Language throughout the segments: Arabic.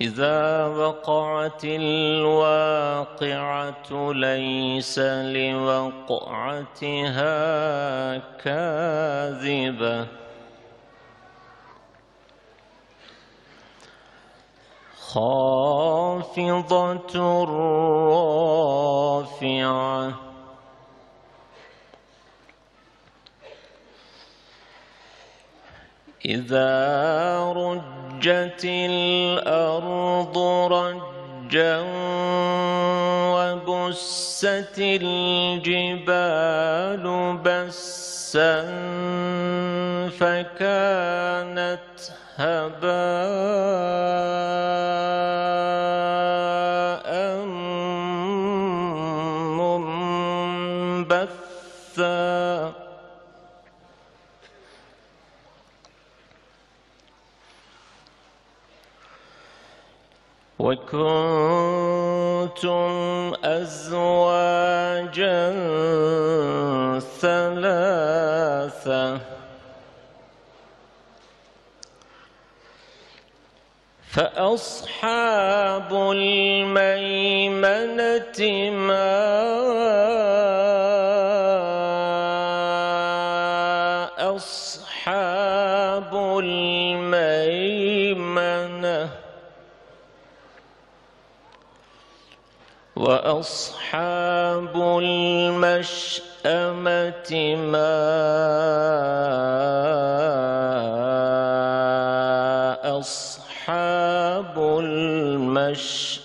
إذا وقعت الواقعة ليس لوقعتها كاذبة. خافضة رافعة. إذا رجت الأرض رجا وبست الجبال بسا فكانت هباء منبثا. وكنتم أزواجا ثلاثة. فأصحاب الميمنة ما أصحاب الميمنة وأصحاب المشأمة ما أصحاب المشأمة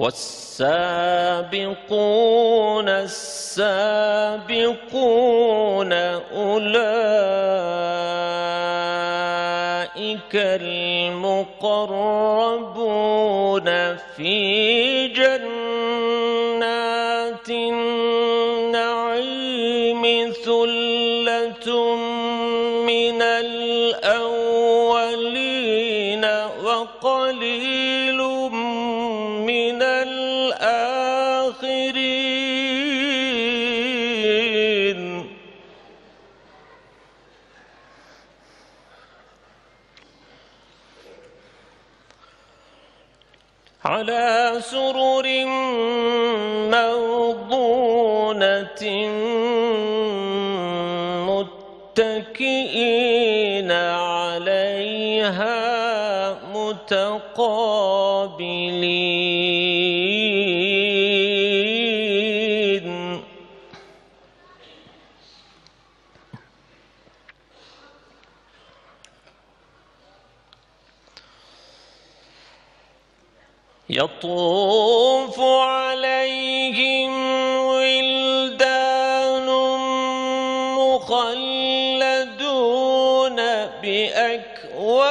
والسابقون السابقون أولئك المقربون على سرر موضونة متكئين عليها متقابلين. يطوف عليهم ولدان مخلدون بأكواب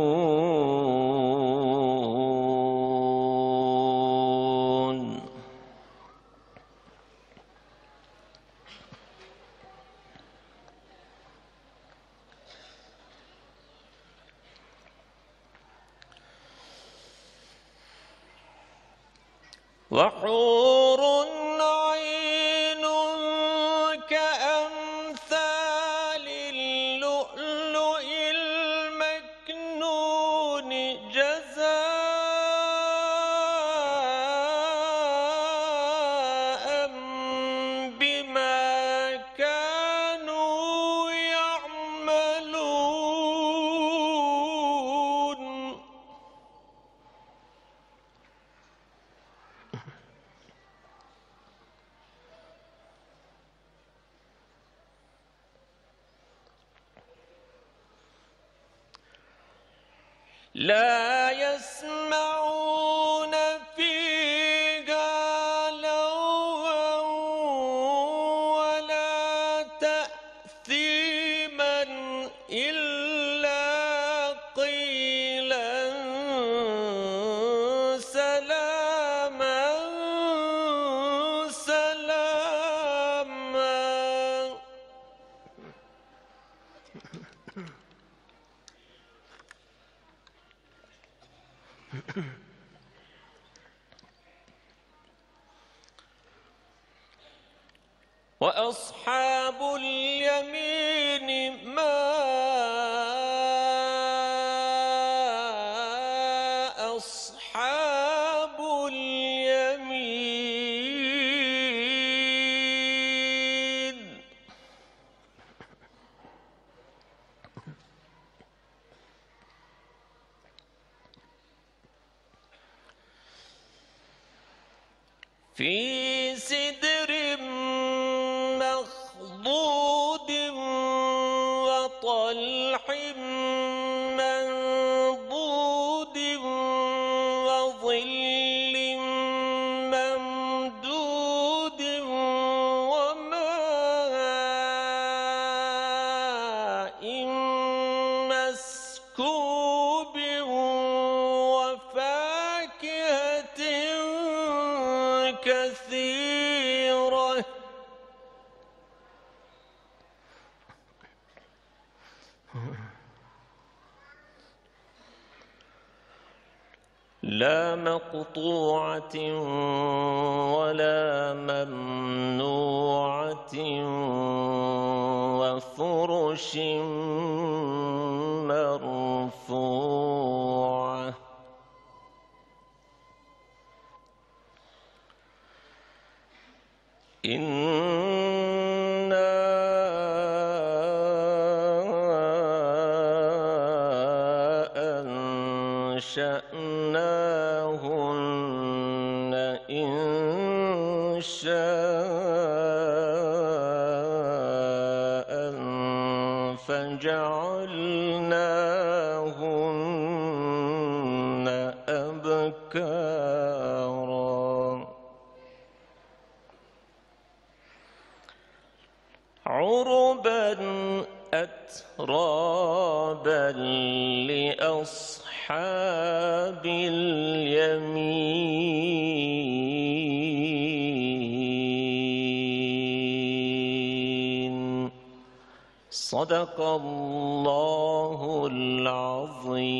وحور لا يسمعون وأصحاب اليمين في سدر لا مقطوعة ولا ممنوعة وفرش مرفوعة. إنا أنشأناهن إن شاء فجعلناهن أبكارا عربا أترابا لأصحاب أصحاب اليمين. صدق الله العظيم.